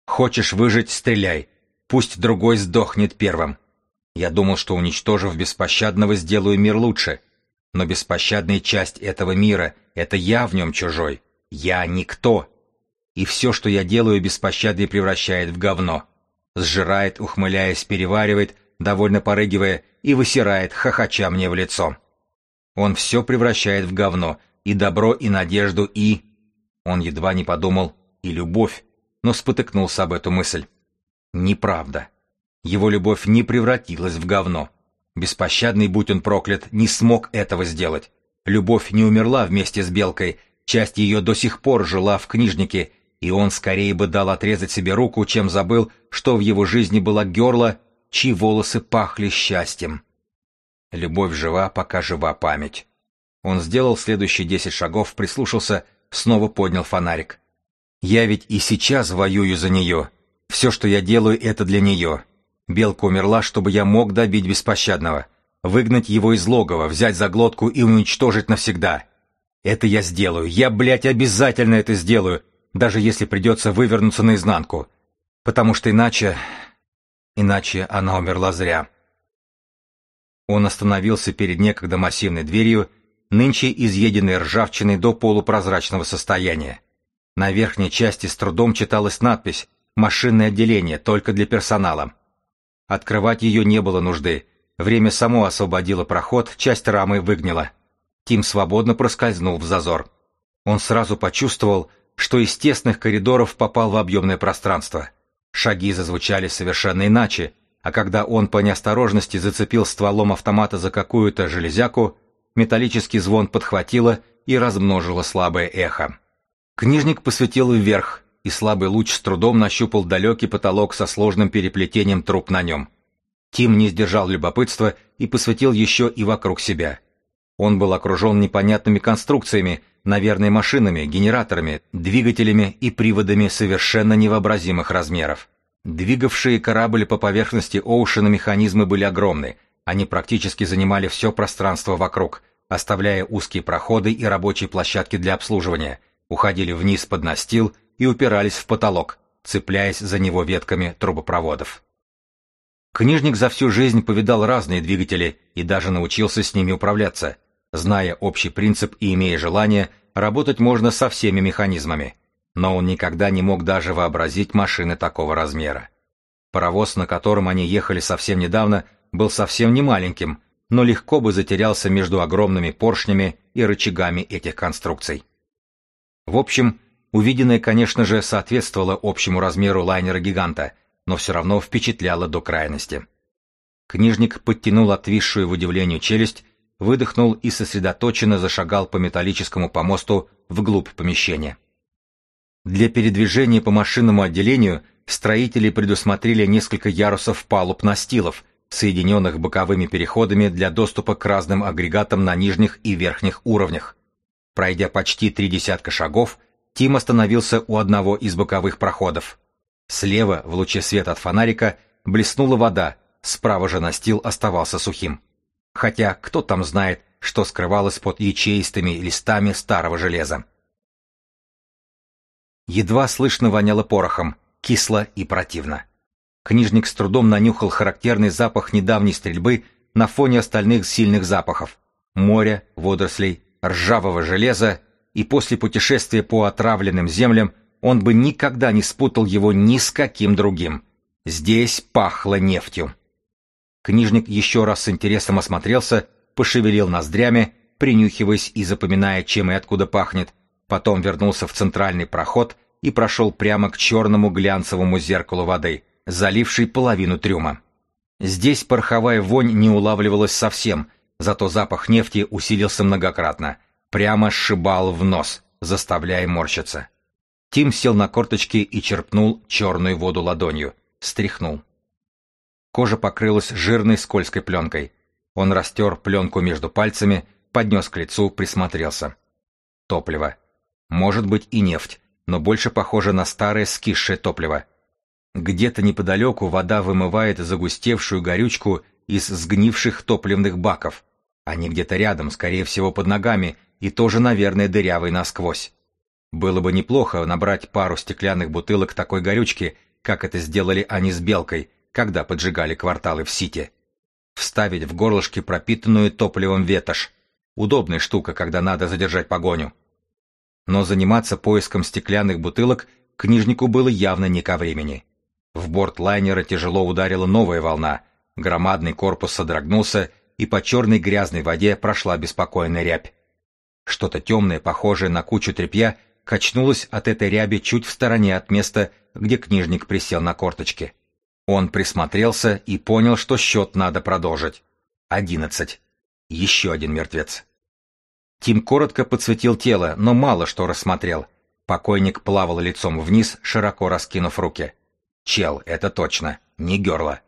Хочешь выжить — стреляй, пусть другой сдохнет первым. Я думал, что уничтожив беспощадного, сделаю мир лучше. Но беспощадная часть этого мира — это я в нем чужой. Я никто. И все, что я делаю, беспощадный превращает в говно. Сжирает, ухмыляясь, переваривает, довольно порыгивая, и высирает, хохоча мне в лицо. Он все превращает в говно, и добро, и надежду, и... Он едва не подумал и любовь, но спотыкнулся об эту мысль. Неправда. Его любовь не превратилась в говно. Беспощадный, будь он проклят, не смог этого сделать. Любовь не умерла вместе с Белкой, часть ее до сих пор жила в книжнике, и он скорее бы дал отрезать себе руку, чем забыл, что в его жизни была герла, чьи волосы пахли счастьем. Любовь жива, пока жива память. Он сделал следующие десять шагов, прислушался, снова поднял фонарик. «Я ведь и сейчас воюю за нее. Все, что я делаю, это для нее. Белка умерла, чтобы я мог добить беспощадного. Выгнать его из логова, взять за глотку и уничтожить навсегда. Это я сделаю. Я, блядь, обязательно это сделаю, даже если придется вывернуться наизнанку. Потому что иначе... Иначе она умерла зря». Он остановился перед некогда массивной дверью, нынче изъеденной ржавчиной до полупрозрачного состояния. На верхней части с трудом читалась надпись «Машинное отделение, только для персонала». Открывать ее не было нужды. Время само освободило проход, часть рамы выгнила. Тим свободно проскользнул в зазор. Он сразу почувствовал, что из тесных коридоров попал в объемное пространство. Шаги зазвучали совершенно иначе, а когда он по неосторожности зацепил стволом автомата за какую-то железяку, металлический звон подхватило и размножило слабое эхо. Книжник посветил вверх, и слабый луч с трудом нащупал далекий потолок со сложным переплетением труб на нем. Тим не сдержал любопытства и посветил еще и вокруг себя. Он был окружен непонятными конструкциями, наверное, машинами, генераторами, двигателями и приводами совершенно невообразимых размеров. Двигавшие корабль по поверхности Оушена механизмы были огромны, они практически занимали все пространство вокруг, оставляя узкие проходы и рабочие площадки для обслуживания, уходили вниз под настил и упирались в потолок, цепляясь за него ветками трубопроводов. Книжник за всю жизнь повидал разные двигатели и даже научился с ними управляться. Зная общий принцип и имея желание, работать можно со всеми механизмами. Но он никогда не мог даже вообразить машины такого размера. Паровоз, на котором они ехали совсем недавно, был совсем не маленьким, но легко бы затерялся между огромными поршнями и рычагами этих конструкций. В общем, увиденное, конечно же, соответствовало общему размеру лайнера-гиганта, но все равно впечатляло до крайности. Книжник подтянул отвисшую в удивлении челюсть, выдохнул и сосредоточенно зашагал по металлическому помосту вглубь помещения. Для передвижения по машинному отделению строители предусмотрели несколько ярусов палуб настилов, соединенных боковыми переходами для доступа к разным агрегатам на нижних и верхних уровнях. Пройдя почти три десятка шагов, Тим остановился у одного из боковых проходов. Слева, в луче света от фонарика, блеснула вода, справа же настил оставался сухим. Хотя кто там знает, что скрывалось под ячеистыми листами старого железа. Едва слышно воняло порохом, кисло и противно. Книжник с трудом нанюхал характерный запах недавней стрельбы на фоне остальных сильных запахов — моря, водорослей, ржавого железа, и после путешествия по отравленным землям он бы никогда не спутал его ни с каким другим. Здесь пахло нефтью. Книжник еще раз с интересом осмотрелся, пошевелил ноздрями, принюхиваясь и запоминая, чем и откуда пахнет, потом вернулся в центральный проход и прошел прямо к черному глянцевому зеркалу воды, залившей половину трюма. Здесь пороховая вонь не улавливалась совсем, зато запах нефти усилился многократно, прямо сшибал в нос, заставляя морщиться. Тим сел на корточки и черпнул черную воду ладонью, стряхнул. Кожа покрылась жирной скользкой пленкой. Он растер пленку между пальцами, поднес к лицу, присмотрелся. Топливо. Может быть и нефть, но больше похоже на старое скисшее топливо. Где-то неподалеку вода вымывает загустевшую горючку из сгнивших топливных баков. Они где-то рядом, скорее всего, под ногами, и тоже, наверное, дырявый насквозь. Было бы неплохо набрать пару стеклянных бутылок такой горючки, как это сделали они с Белкой, когда поджигали кварталы в Сити. Вставить в горлышки пропитанную топливом ветошь. Удобная штука, когда надо задержать погоню. Но заниматься поиском стеклянных бутылок книжнику было явно не ко времени. В борт лайнера тяжело ударила новая волна, громадный корпус содрогнулся, и по черной грязной воде прошла беспокойная рябь. Что-то темное, похожее на кучу тряпья, качнулось от этой ряби чуть в стороне от места, где книжник присел на корточки. Он присмотрелся и понял, что счет надо продолжить. Одиннадцать. Еще один мертвец. Тим коротко подсветил тело, но мало что рассмотрел. Покойник плавал лицом вниз, широко раскинув руки. Чел, это точно, не герла.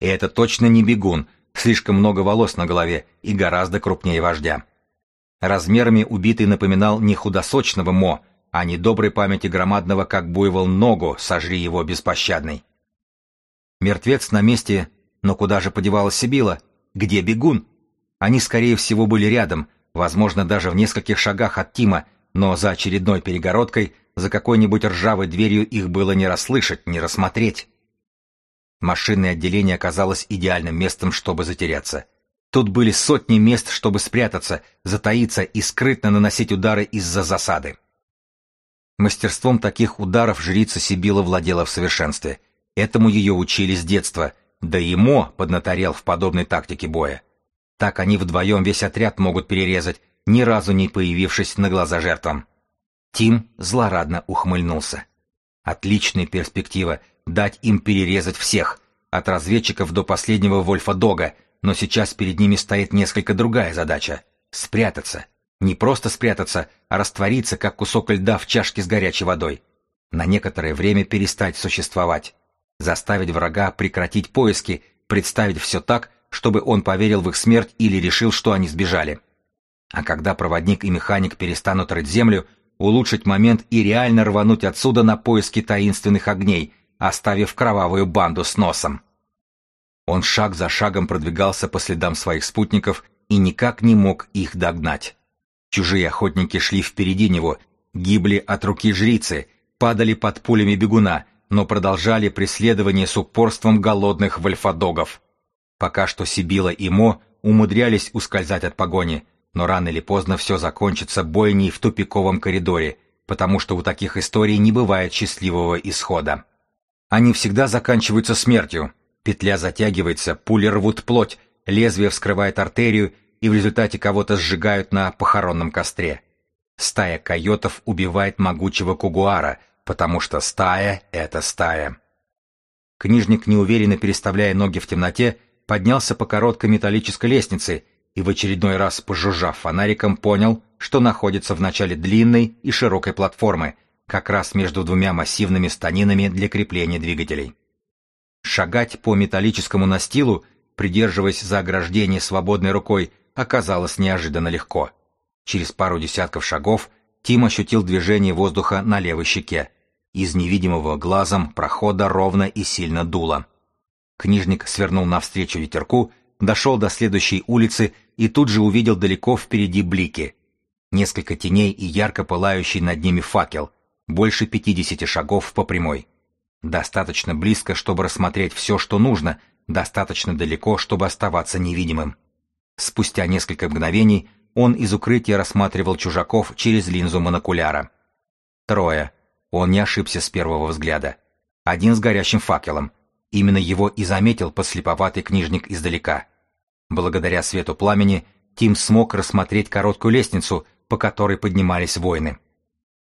И это точно не бегун, слишком много волос на голове и гораздо крупнее вождя. Размерами убитый напоминал не худосочного Мо, а не доброй памяти громадного, как буйвол, ногу, сожри его беспощадный. Мертвец на месте, но куда же подевалась Сибила? Где бегун? Они, скорее всего, были рядом, возможно, даже в нескольких шагах от Тима, но за очередной перегородкой, за какой-нибудь ржавой дверью их было не расслышать, не рассмотреть. Машинное отделение оказалось идеальным местом, чтобы затеряться. Тут были сотни мест, чтобы спрятаться, затаиться и скрытно наносить удары из-за засады. Мастерством таких ударов жрица Сибила владела в совершенстве — Этому ее учили с детства, да и Мо поднаторел в подобной тактике боя. Так они вдвоем весь отряд могут перерезать, ни разу не появившись на глаза жертвам. Тим злорадно ухмыльнулся. Отличная перспектива дать им перерезать всех, от разведчиков до последнего Вольфа Дога, но сейчас перед ними стоит несколько другая задача — спрятаться. Не просто спрятаться, а раствориться, как кусок льда в чашке с горячей водой. На некоторое время перестать существовать заставить врага прекратить поиски, представить все так, чтобы он поверил в их смерть или решил, что они сбежали. А когда проводник и механик перестанут рыть землю, улучшить момент и реально рвануть отсюда на поиски таинственных огней, оставив кровавую банду с носом. Он шаг за шагом продвигался по следам своих спутников и никак не мог их догнать. Чужие охотники шли впереди него, гибли от руки жрицы, падали под пулями бегуна, но продолжали преследование с упорством голодных вольфодогов. Пока что Сибила и Мо умудрялись ускользать от погони, но рано или поздно все закончится бойней в тупиковом коридоре, потому что у таких историй не бывает счастливого исхода. Они всегда заканчиваются смертью. Петля затягивается, пули рвут плоть, лезвие вскрывает артерию, и в результате кого-то сжигают на похоронном костре. Стая койотов убивает могучего кугуара — потому что стая — это стая. Книжник, неуверенно переставляя ноги в темноте, поднялся по короткой металлической лестнице и в очередной раз, пожужжав фонариком, понял, что находится в начале длинной и широкой платформы, как раз между двумя массивными станинами для крепления двигателей. Шагать по металлическому настилу придерживаясь за ограждение свободной рукой, оказалось неожиданно легко. Через пару десятков шагов Тим ощутил движение воздуха на левой щеке. Из невидимого глазом прохода ровно и сильно дуло. Книжник свернул навстречу ветерку, дошел до следующей улицы и тут же увидел далеко впереди блики. Несколько теней и ярко пылающий над ними факел, больше пятидесяти шагов по прямой. Достаточно близко, чтобы рассмотреть все, что нужно, достаточно далеко, чтобы оставаться невидимым. Спустя несколько мгновений он из укрытия рассматривал чужаков через линзу монокуляра. Трое. Он не ошибся с первого взгляда. Один с горящим факелом. Именно его и заметил подслеповатый книжник издалека. Благодаря свету пламени Тим смог рассмотреть короткую лестницу, по которой поднимались воины.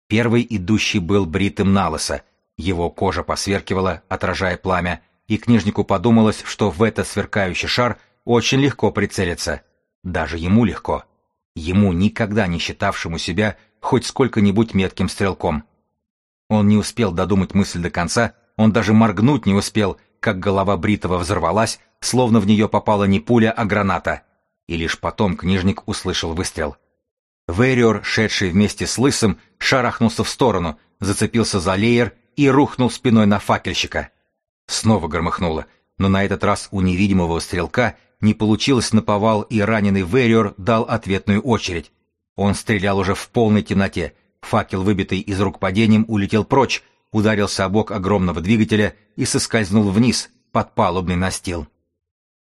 Первый идущий был бритым налысо, его кожа посверкивала, отражая пламя, и книжнику подумалось, что в этот сверкающий шар очень легко прицелиться. Даже ему легко ему никогда не считавшему себя хоть сколько-нибудь метким стрелком. Он не успел додумать мысль до конца, он даже моргнуть не успел, как голова Бритова взорвалась, словно в нее попала не пуля, а граната. И лишь потом книжник услышал выстрел. Вериор, шедший вместе с Лысым, шарахнулся в сторону, зацепился за леер и рухнул спиной на факельщика. Снова громыхнуло, но на этот раз у невидимого стрелка не получилось наповал, и раненый Вериор дал ответную очередь. Он стрелял уже в полной темноте. Факел, выбитый из рук падением, улетел прочь, ударился о бок огромного двигателя и соскользнул вниз, под палубный настил.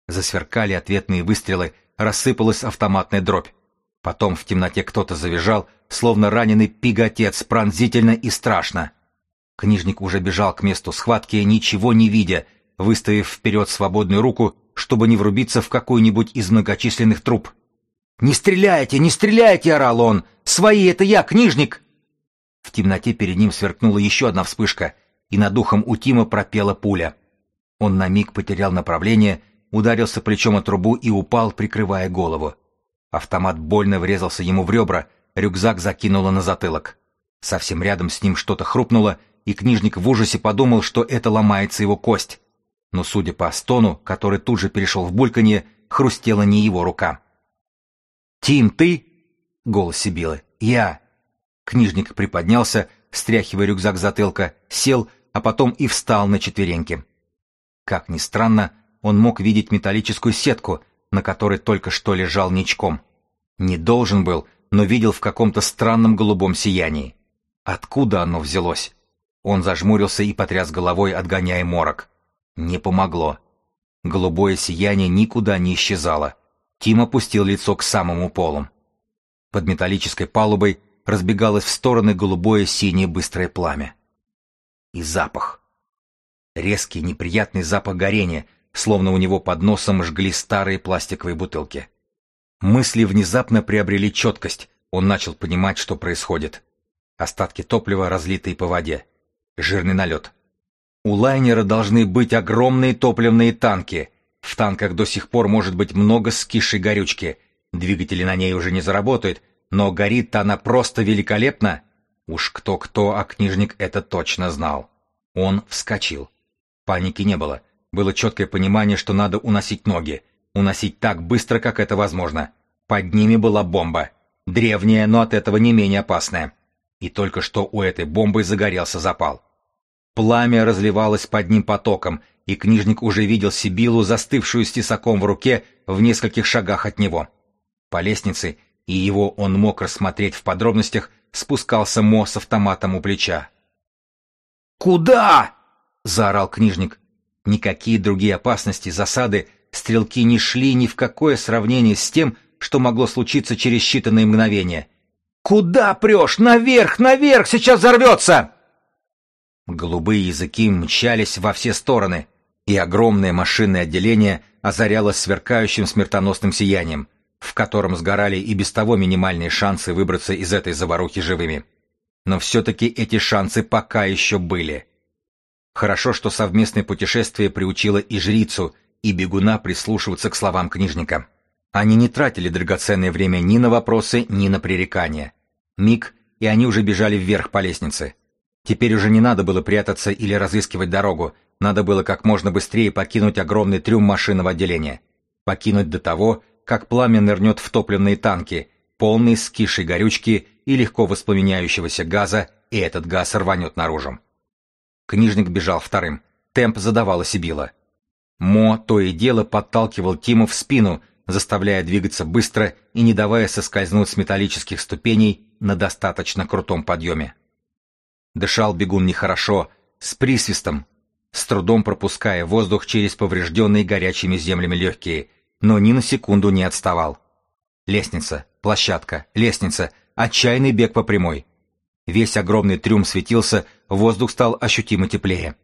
Засверкали ответные выстрелы, рассыпалась автоматная дробь. Потом в темноте кто-то завизжал, словно раненый пиготец, пронзительно и страшно. Книжник уже бежал к месту схватки, ничего не видя, выставив вперед свободную руку чтобы не врубиться в какой-нибудь из многочисленных труп. «Не стреляйте, не стреляйте!» — орал он. «Свои — это я, книжник!» В темноте перед ним сверкнула еще одна вспышка, и над духом у Тима пропела пуля. Он на миг потерял направление, ударился плечом о трубу и упал, прикрывая голову. Автомат больно врезался ему в ребра, рюкзак закинуло на затылок. Совсем рядом с ним что-то хрупнуло, и книжник в ужасе подумал, что это ломается его кость но, судя по стону, который тут же перешел в бульканье, хрустела не его рука. «Тим, ты?» — голос Сибилы. «Я». Книжник приподнялся, стряхивая рюкзак затылка, сел, а потом и встал на четвереньки. Как ни странно, он мог видеть металлическую сетку, на которой только что лежал ничком. Не должен был, но видел в каком-то странном голубом сиянии. Откуда оно взялось? Он зажмурился и потряс головой, отгоняя морок. Не помогло. Голубое сияние никуда не исчезало. Тим опустил лицо к самому полу. Под металлической палубой разбегалось в стороны голубое синее быстрое пламя. И запах. Резкий неприятный запах горения, словно у него под носом жгли старые пластиковые бутылки. Мысли внезапно приобрели четкость, он начал понимать, что происходит. Остатки топлива, разлитые по воде. Жирный налет. У лайнера должны быть огромные топливные танки. В танках до сих пор может быть много скисшей горючки. Двигатели на ней уже не заработают, но горит она просто великолепно. Уж кто-кто, а книжник это точно знал. Он вскочил. Паники не было. Было четкое понимание, что надо уносить ноги. Уносить так быстро, как это возможно. Под ними была бомба. Древняя, но от этого не менее опасная. И только что у этой бомбы загорелся запал. Пламя разливалось под ним потоком, и книжник уже видел Сибилу, застывшую с тесаком в руке в нескольких шагах от него. По лестнице, и его он мог рассмотреть в подробностях, спускался Мо с автоматом у плеча. «Куда?» — заорал книжник. Никакие другие опасности, засады, стрелки не шли ни в какое сравнение с тем, что могло случиться через считанные мгновения. «Куда прешь? Наверх, наверх! Сейчас взорвется!» Голубые языки мчались во все стороны, и огромное машинное отделение озарялось сверкающим смертоносным сиянием, в котором сгорали и без того минимальные шансы выбраться из этой заварухи живыми. Но все-таки эти шансы пока еще были. Хорошо, что совместное путешествие приучило и жрицу, и бегуна прислушиваться к словам книжника. Они не тратили драгоценное время ни на вопросы, ни на пререкания. Миг, и они уже бежали вверх по лестнице. Теперь уже не надо было прятаться или разыскивать дорогу, надо было как можно быстрее покинуть огромный трюм машинного отделения. покинуть до того, как пламя нырнет в топливные танки, полные скишей горючки и легко воспламеняющегося газа, и этот газ рванет наружу. Книжник бежал вторым. Темп задавала Сибила. Мо то и дело подталкивал Тиму в спину, заставляя двигаться быстро и не давая соскользнуть с металлических ступеней на достаточно крутом подъеме. Дышал бегун нехорошо, с присвистом, с трудом пропуская воздух через поврежденные горячими землями легкие, но ни на секунду не отставал. Лестница, площадка, лестница, отчаянный бег по прямой. Весь огромный трюм светился, воздух стал ощутимо теплее.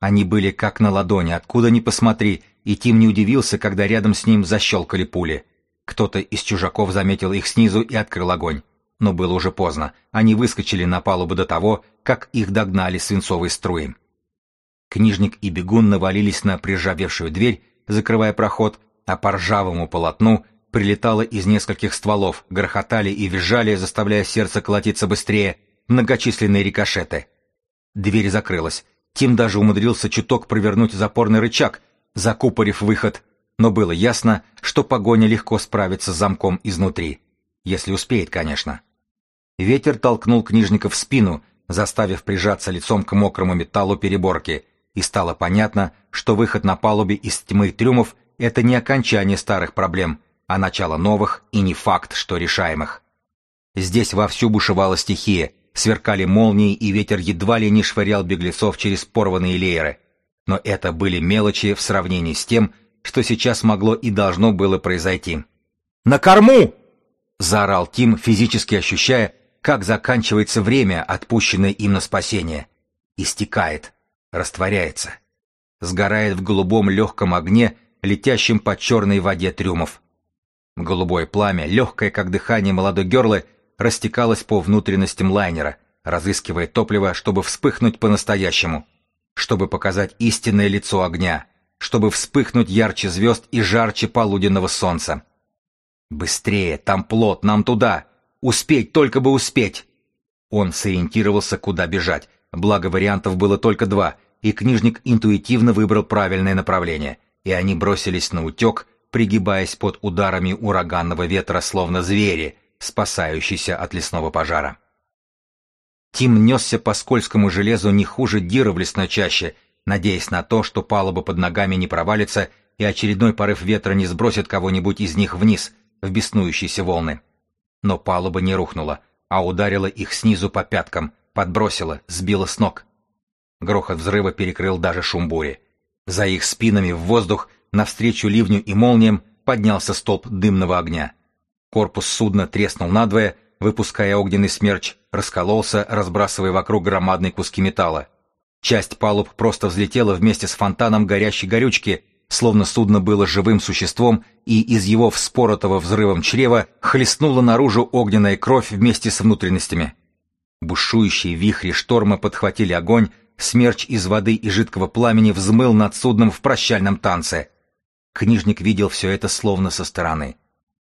Они были как на ладони, откуда ни посмотри, и Тим не удивился, когда рядом с ним защелкали пули. Кто-то из чужаков заметил их снизу и открыл огонь. Но было уже поздно. Они выскочили на палубу до того, как их догнали свинцовые струи. Книжник и бегун навалились на прижавевшую дверь, закрывая проход, а по ржавому полотну прилетало из нескольких стволов, грохотали и визжали, заставляя сердце колотиться быстрее, многочисленные рикошеты. Дверь закрылась. Тим даже умудрился чуток провернуть запорный рычаг, закупорив выход, но было ясно, что погоня легко справится с замком изнутри. Если успеет, конечно. Ветер толкнул книжника в спину, заставив прижаться лицом к мокрому металлу переборки, и стало понятно, что выход на палубе из тьмы трюмов — это не окончание старых проблем, а начало новых и не факт, что решаемых. Здесь вовсю бушевала стихия, сверкали молнии, и ветер едва ли не швырял беглецов через порванные лееры. Но это были мелочи в сравнении с тем, что сейчас могло и должно было произойти. «На корму!» — заорал Тим, физически ощущая, как заканчивается время, отпущенное им на спасение. Истекает, растворяется. Сгорает в голубом легком огне, летящем по черной воде трюмов. Голубое пламя, легкое, как дыхание молодой герлы, растекалась по внутренностям лайнера, разыскивая топливо, чтобы вспыхнуть по-настоящему, чтобы показать истинное лицо огня, чтобы вспыхнуть ярче звезд и жарче полуденного солнца. «Быстрее! Там плот! Нам туда! Успеть! Только бы успеть!» Он сориентировался, куда бежать, благо вариантов было только два, и книжник интуитивно выбрал правильное направление, и они бросились на утек, пригибаясь под ударами ураганного ветра, словно звери, спасающийся от лесного пожара. Тим несся по скользкому железу не хуже Дира в лесной чаще, надеясь на то, что палуба под ногами не провалится и очередной порыв ветра не сбросит кого-нибудь из них вниз, в беснующиеся волны. Но палуба не рухнула, а ударила их снизу по пяткам, подбросила, сбила с ног. Грохот взрыва перекрыл даже шум бури. За их спинами в воздух, навстречу ливню и молниям, поднялся столб дымного огня. Корпус судна треснул надвое, выпуская огненный смерч, раскололся, разбрасывая вокруг громадные куски металла. Часть палуб просто взлетела вместе с фонтаном горящей горючки, словно судно было живым существом, и из его вспоротого взрывом чрева хлестнула наружу огненная кровь вместе с внутренностями. Бушующие вихри шторма подхватили огонь, смерч из воды и жидкого пламени взмыл над судном в прощальном танце. Книжник видел все это словно со стороны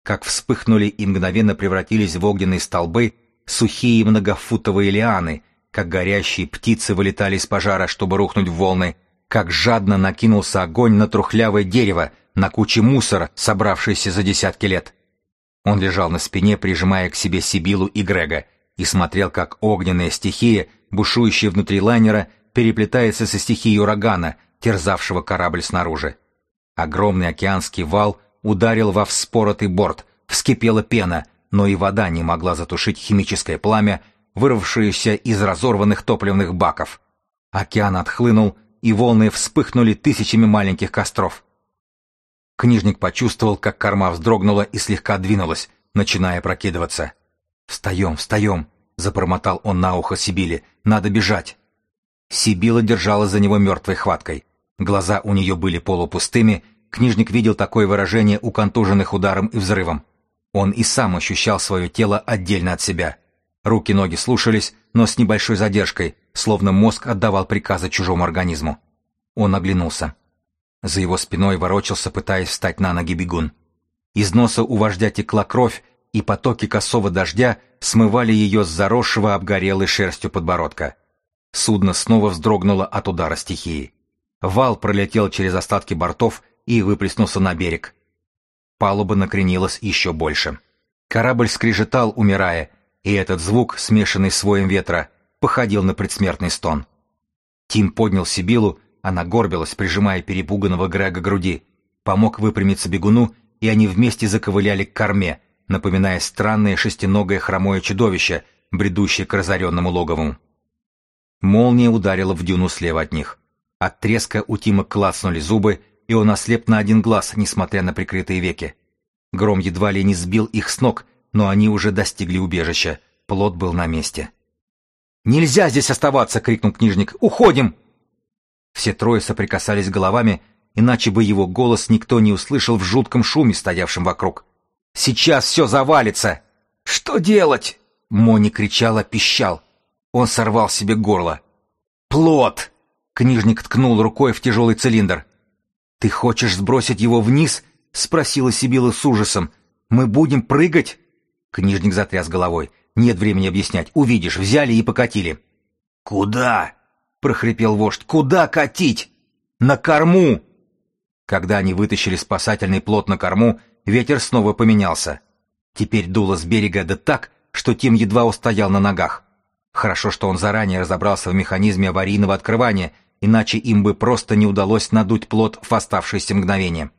как вспыхнули и мгновенно превратились в огненные столбы сухие многофутовые лианы, как горящие птицы вылетали из пожара, чтобы рухнуть в волны, как жадно накинулся огонь на трухлявое дерево, на кучи мусора, собравшиеся за десятки лет. Он лежал на спине, прижимая к себе Сибилу и Грега, и смотрел, как огненная стихия, бушующая внутри лайнера, переплетается со стихией урагана, терзавшего корабль снаружи. Огромный океанский вал ударил во вспоротый борт, вскипела пена, но и вода не могла затушить химическое пламя, вырвавшееся из разорванных топливных баков. Океан отхлынул, и волны вспыхнули тысячами маленьких костров. Книжник почувствовал, как корма вздрогнула и слегка двинулась, начиная прокидываться. «Встаем, встаем!» — запормотал он на ухо Сибили. «Надо бежать!» Сибила держала за него мертвой хваткой. Глаза у нее были полупустыми, Книжник видел такое выражение у контуженных ударом и взрывом. Он и сам ощущал свое тело отдельно от себя. Руки-ноги слушались, но с небольшой задержкой, словно мозг отдавал приказы чужому организму. Он оглянулся. За его спиной ворочался, пытаясь встать на ноги бегун. Из носа у вождя текла кровь, и потоки косого дождя смывали ее с заросшего обгорелой шерстью подбородка. Судно снова вздрогнуло от удара стихии. Вал пролетел через остатки бортов и выплеснулся на берег. Палуба накренилась еще больше. Корабль скрежетал, умирая, и этот звук, смешанный с воем ветра, походил на предсмертный стон. Тим поднял Сибилу, она горбилась, прижимая перепуганного Грега к груди, помог выпрямиться бегуну, и они вместе заковыляли к корме, напоминая странное шестиногое хромое чудовище, бредущее к разоренному логову. Молния ударила в дюну слева от них. От треска у Тима клацнули зубы, и он ослеп на один глаз, несмотря на прикрытые веки. Гром едва ли не сбил их с ног, но они уже достигли убежища. Плот был на месте. «Нельзя здесь оставаться!» — крикнул книжник. «Уходим!» Все трое соприкасались головами, иначе бы его голос никто не услышал в жутком шуме, стоявшем вокруг. «Сейчас все завалится!» «Что делать?» — Мони кричала, пищал. Он сорвал себе горло. «Плот!» — книжник ткнул рукой в тяжелый цилиндр. «Ты хочешь сбросить его вниз?» — спросила Сибила с ужасом. «Мы будем прыгать?» Книжник затряс головой. «Нет времени объяснять. Увидишь, взяли и покатили». «Куда?» — прохрипел вождь. «Куда катить?» «На корму!» Когда они вытащили спасательный плот на корму, ветер снова поменялся. Теперь дуло с берега да так, что Тим едва устоял на ногах. Хорошо, что он заранее разобрался в механизме аварийного открывания иначе им бы просто не удалось надуть плод в оставшееся мгновение.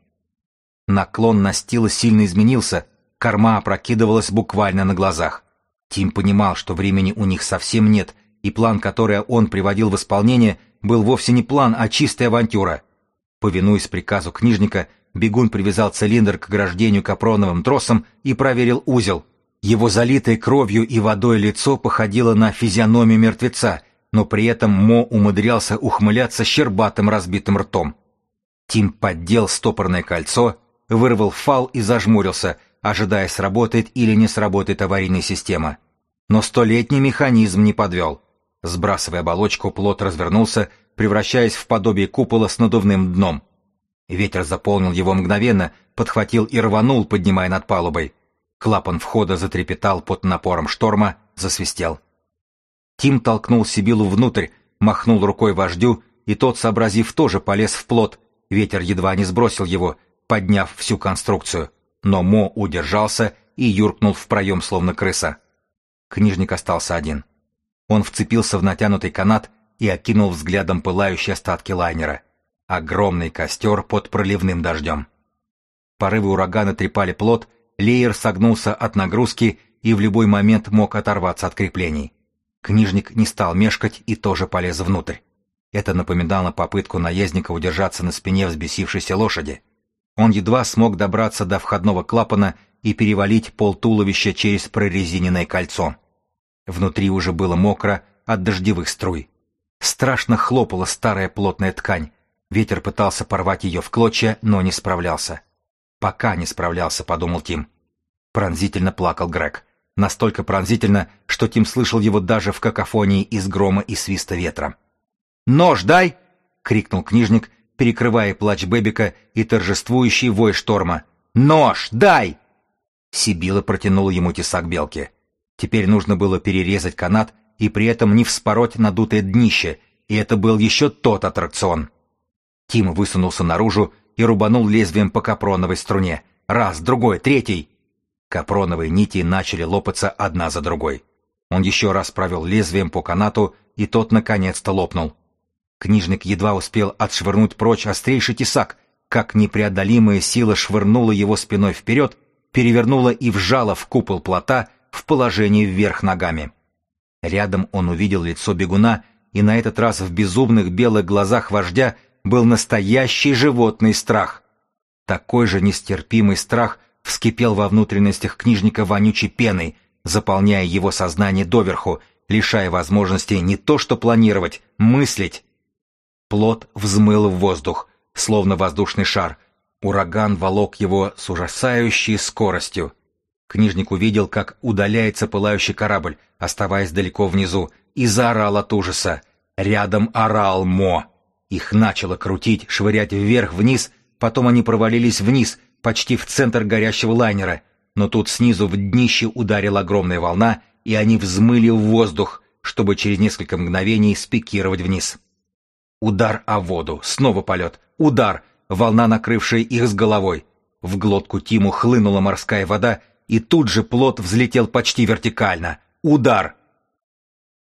Наклон настила сильно изменился, корма опрокидывалась буквально на глазах. Тим понимал, что времени у них совсем нет, и план, который он приводил в исполнение, был вовсе не план, а чистая авантюра. Повинуясь приказу книжника, бегун привязал цилиндр к ограждению капроновым тросом и проверил узел. Его залитое кровью и водой лицо походило на физиономию мертвеца, но при этом Мо умудрялся ухмыляться щербатым разбитым ртом. Тим поддел стопорное кольцо, вырвал фал и зажмурился, ожидая, сработает или не сработает аварийная система. Но столетний механизм не подвел. Сбрасывая оболочку, плот развернулся, превращаясь в подобие купола с надувным дном. Ветер заполнил его мгновенно, подхватил и рванул, поднимая над палубой. Клапан входа затрепетал под напором шторма, засвистел. Тим толкнул Сибилу внутрь, махнул рукой вождю, и тот, сообразив, тоже полез в плот. Ветер едва не сбросил его, подняв всю конструкцию. Но Мо удержался и юркнул в проем, словно крыса. Книжник остался один. Он вцепился в натянутый канат и окинул взглядом пылающие остатки лайнера. Огромный костер под проливным дождем. Порывы урагана трепали плот, леер согнулся от нагрузки и в любой момент мог оторваться от креплений. Книжник не стал мешкать и тоже полез внутрь. Это напоминало попытку наездника удержаться на спине взбесившейся лошади. Он едва смог добраться до входного клапана и перевалить пол туловища через прорезиненное кольцо. Внутри уже было мокро от дождевых струй. Страшно хлопала старая плотная ткань. Ветер пытался порвать ее в клочья, но не справлялся. «Пока не справлялся», — подумал Тим. Пронзительно плакал Грег настолько пронзительно, что Тим слышал его даже в какофонии из грома и свиста ветра. «Нож дай!» — крикнул книжник, перекрывая плач Бэбика и торжествующий вой шторма. «Нож дай!» Сибила протянула ему тесак белки. Теперь нужно было перерезать канат и при этом не вспороть надутое днище, и это был еще тот аттракцион. Тим высунулся наружу и рубанул лезвием по капроновой струне. Раз, другой, третий. Капроновые нити начали лопаться одна за другой. Он еще раз провел лезвием по канату, и тот наконец-то лопнул. Книжник едва успел отшвырнуть прочь острейший тесак, как непреодолимая сила швырнула его спиной вперед, перевернула и вжала в купол плота в положении вверх ногами. Рядом он увидел лицо бегуна, и на этот раз в безумных белых глазах вождя был настоящий животный страх. Такой же нестерпимый страх, вскипел во внутренностях книжника вонючей пеной, заполняя его сознание доверху, лишая возможности не то что планировать, мыслить. Плод взмыл в воздух, словно воздушный шар. Ураган волок его с ужасающей скоростью. Книжник увидел, как удаляется пылающий корабль, оставаясь далеко внизу, и заорал от ужаса. Рядом орал Мо. Их начало крутить, швырять вверх-вниз, потом они провалились вниз, почти в центр горящего лайнера, но тут снизу в днище ударила огромная волна, и они взмыли в воздух, чтобы через несколько мгновений спикировать вниз. Удар о воду, снова полет, удар, волна, накрывшая их с головой. В глотку Тиму хлынула морская вода, и тут же плот взлетел почти вертикально. Удар!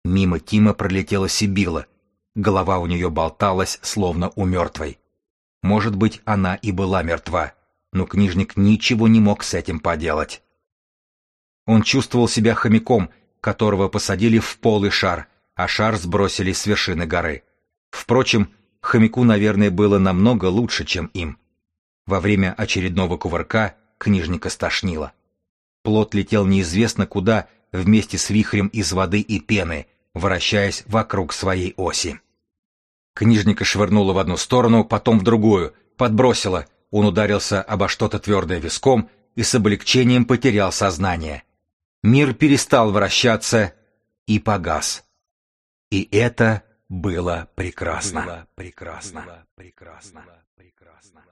Мимо Тима пролетела Сибила. Голова у нее болталась, словно у мертвой. Может быть, она и была мертва, но книжник ничего не мог с этим поделать. Он чувствовал себя хомяком, которого посадили в полый шар, а шар сбросили с вершины горы. Впрочем, хомяку, наверное, было намного лучше, чем им. Во время очередного кувырка книжника стошнило. Плот летел неизвестно куда, вместе с вихрем из воды и пены, вращаясь вокруг своей оси. Книжника швырнуло в одну сторону, потом в другую, подбросило. Он ударился обо что-то твердое виском и с облегчением потерял сознание. Мир перестал вращаться и погас. И это было прекрасно. Было прекрасно. Было прекрасно. Было прекрасно.